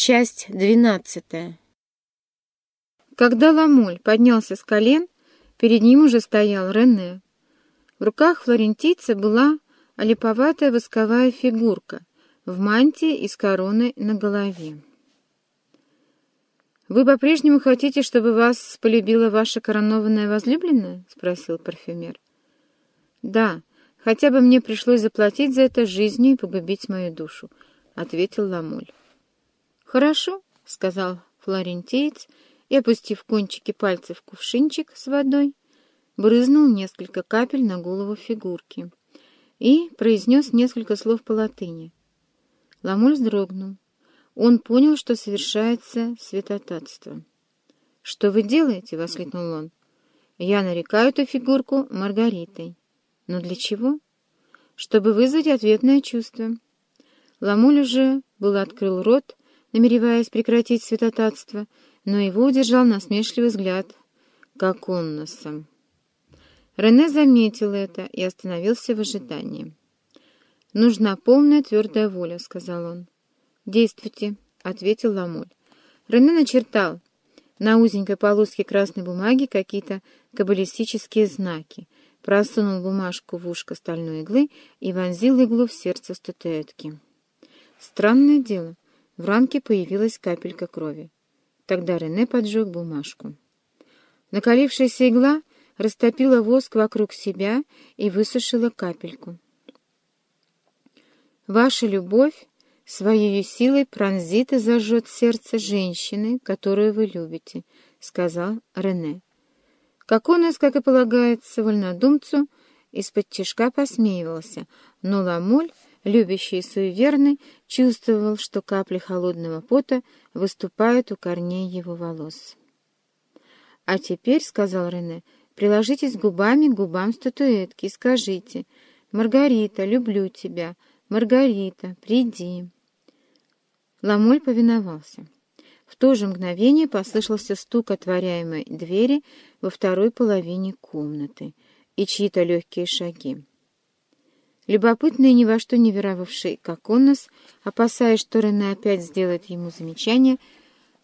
Часть двенадцатая. Когда Ламоль поднялся с колен, перед ним уже стоял Рене. В руках флорентийца была олиповатая восковая фигурка в мантии и с короной на голове. «Вы по-прежнему хотите, чтобы вас полюбила ваша коронованная возлюбленная?» — спросил парфюмер. «Да, хотя бы мне пришлось заплатить за это жизнью и погубить мою душу», — ответил Ламоль. «Хорошо», — сказал флорентиец, и, опустив кончики пальцев в кувшинчик с водой, брызнул несколько капель на голову фигурки и произнес несколько слов по латыни. Ламуль вздрогнул. Он понял, что совершается святотатство. «Что вы делаете?» — воскликнул он. «Я нарекаю эту фигурку Маргаритой. Но для чего?» «Чтобы вызвать ответное чувство». Ламуль уже был открыл рот, намереваясь прекратить святотатство, но его удержал насмешливый взгляд как он носом. Рене заметил это и остановился в ожидании. «Нужна полная твердая воля», — сказал он. «Действуйте», — ответил Ламоль. Рене начертал на узенькой полоске красной бумаги какие-то каббалистические знаки, просунул бумажку в ушко стальной иглы и вонзил иглу в сердце статуэтки. Странное дело — в рамке появилась капелька крови. Тогда Рене поджег бумажку. Накалившаяся игла растопила воск вокруг себя и высушила капельку. Ваша любовь своей силой пронзит и зажжет сердце женщины, которую вы любите, — сказал Рене. Как он как и полагается, вольнодумцу, из-под тяжка посмеивался, но Ламоль любящий и суеверный, чувствовал, что капли холодного пота выступают у корней его волос. «А теперь, — сказал Рене, — приложитесь губами к губам статуэтки и скажите, «Маргарита, люблю тебя! Маргарита, приди!» Ламоль повиновался. В то же мгновение послышался стук отворяемой двери во второй половине комнаты и чьи-то легкие шаги. Любопытный, ни во что не веровавший Коконос, опасаясь, что Рене опять сделает ему замечание,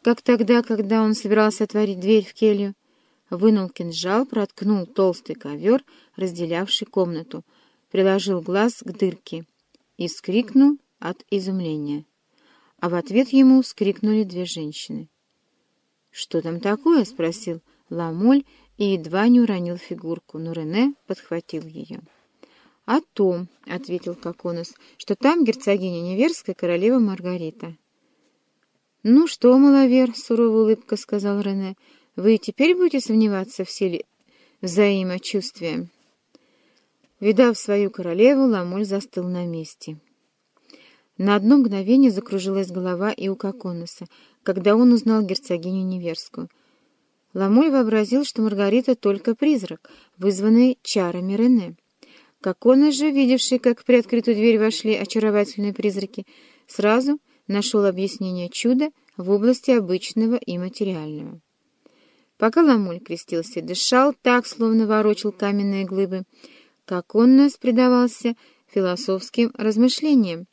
как тогда, когда он собирался отворить дверь в келью, вынул кинжал, проткнул толстый ковер, разделявший комнату, приложил глаз к дырке и вскрикнул от изумления. А в ответ ему вскрикнули две женщины. «Что там такое?» — спросил Ламоль и едва не уронил фигурку, но Рене подхватил ее. — О том, — ответил Коконос, — что там герцогиня Неверская королева Маргарита. — Ну что, маловер, — суровая улыбка сказал Рене, — вы теперь будете сомневаться в силе взаимочувствия? Видав свою королеву, Ламоль застыл на месте. На одно мгновение закружилась голова и у Коконоса, когда он узнал герцогиню Неверскую. Ламоль вообразил, что Маргарита только призрак, вызванный чарами Рене. Как он же, видевший, как в приоткрытую дверь вошли очаровательные призраки, сразу нашел объяснение чуда в области обычного и материального. Пока Ламуль крестился и дышал так, словно ворочил каменные глыбы, как он нас предавался философским размышлениям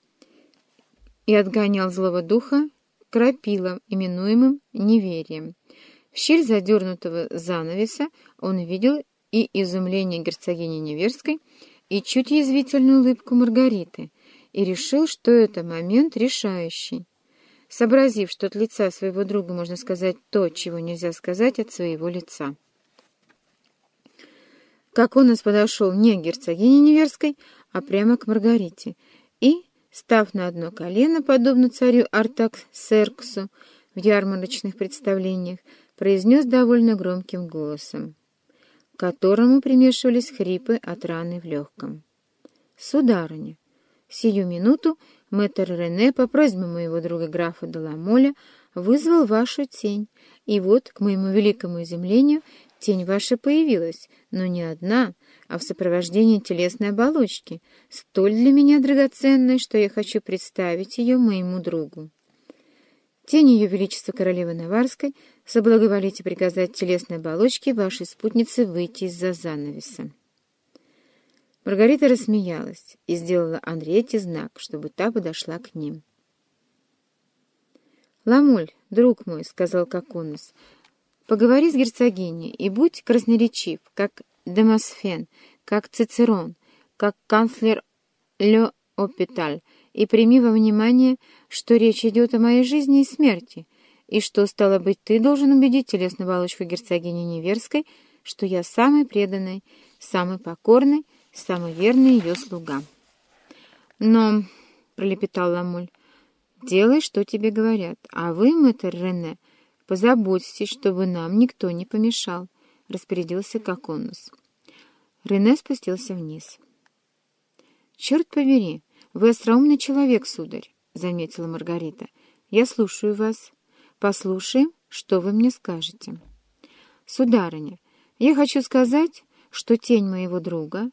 и отгонял злого духа крапилом, именуемым неверием. В щель задернутого занавеса он видел и изумление герцогини Неверской, и чуть язвительную улыбку Маргариты, и решил, что это момент решающий. Сообразив, что от лица своего друга можно сказать то, чего нельзя сказать от своего лица. Как он нас подошел не к герцогине Неверской, а прямо к Маргарите, и, став на одно колено, подобно царю Артаксерксу в ярмарочных представлениях, произнес довольно громким голосом которому примешивались хрипы от раны в легком. «Сударыня, сию минуту мэтр Рене по просьбе моего друга графа Деламоля вызвал вашу тень, и вот, к моему великому изумлению, тень ваша появилась, но не одна, а в сопровождении телесной оболочки, столь для меня драгоценной, что я хочу представить ее моему другу. Тень Ее Величества Королевы Наварской соблаговолите приказать телесной оболочке вашей спутницы выйти из-за занавеса. Маргарита рассмеялась и сделала Анриете знак, чтобы та подошла к ним. «Ламоль, друг мой», — сказал Коконос, — «поговори с герцогиней и будь красноречив, как Демосфен, как Цицерон, как канцлер Ле Опиталь, и прими во внимание, что речь идет о моей жизни и смерти, и что, стало быть, ты должен убедить телесную оболочку герцогини Неверской, что я самый преданный, самый покорный, самый верный ее слуга. Но, — пролепетал Ламуль, — делай, что тебе говорят, а вы, мэтр Рене, позаботьтесь, чтобы нам никто не помешал, — распорядился Коконус. Рене спустился вниз. — Черт побери! «Вы остроумный человек, сударь», — заметила Маргарита. «Я слушаю вас. Послушаем, что вы мне скажете». «Сударыня, я хочу сказать, что тень моего друга,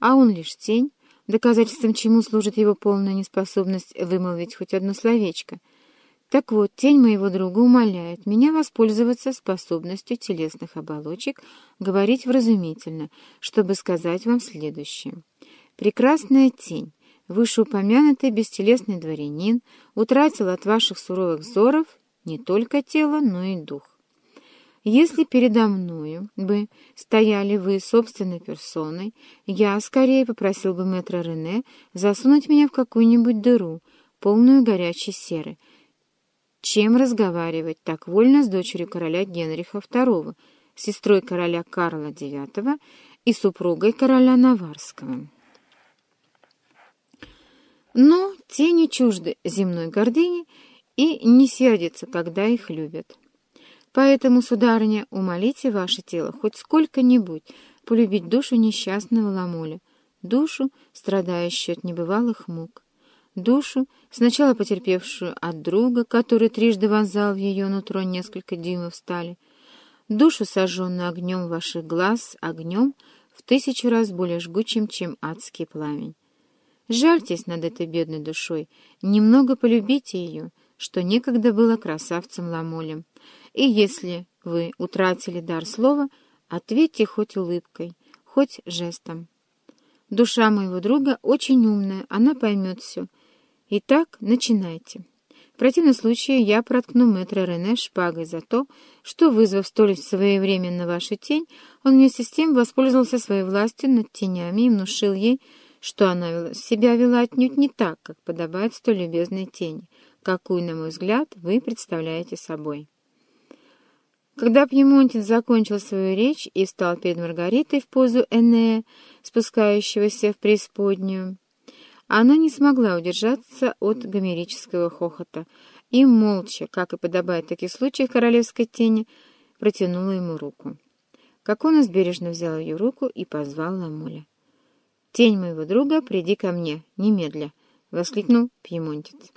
а он лишь тень, доказательством чему служит его полная неспособность вымолвить хоть одно словечко. Так вот, тень моего друга умоляет меня воспользоваться способностью телесных оболочек говорить вразумительно, чтобы сказать вам следующее. Прекрасная тень, вышеупомянутый бестелесный дворянин утратил от ваших суровых взоров не только тело, но и дух. Если передо мною бы стояли вы собственной персоной, я скорее попросил бы мэтра Рене засунуть меня в какую-нибудь дыру, полную горячей серы, чем разговаривать так вольно с дочерью короля Генриха II, сестрой короля Карла IX и супругой короля Наварского. Но тени чужды земной гордыни и не сердятся, когда их любят. Поэтому, сударыня, умолите ваше тело хоть сколько-нибудь полюбить душу несчастного Ламоля, душу, страдающую от небывалых мук, душу, сначала потерпевшую от друга, который трижды вонзал в ее нутро несколько дюймов стали, душу, сожженную огнем ваших глаз, огнем в тысячу раз более жгучим, чем адский пламень. Жальтесь над этой бедной душой, немного полюбите ее, что некогда было красавцем Ламолем. И если вы утратили дар слова, ответьте хоть улыбкой, хоть жестом. Душа моего друга очень умная, она поймет все. Итак, начинайте. В противном случае я проткну мэтра Рене шпагой за то, что, вызвав столь своевременно вашу тень, он вместе с тем воспользовался своей властью над тенями и внушил ей, что она себя вела отнюдь не так, как подобает столь любезной тени, какую, на мой взгляд, вы представляете собой. Когда Пьемонтин закончил свою речь и встал перед Маргаритой в позу Энея, спускающегося в преисподнюю, она не смогла удержаться от гомерического хохота и молча, как и подобает в таких случаях королевской тени, протянула ему руку. Как он избережно взял ее руку и позвал Ламуля. «Тень моего друга, приди ко мне, немедля!» — воскликнул пьемонтец.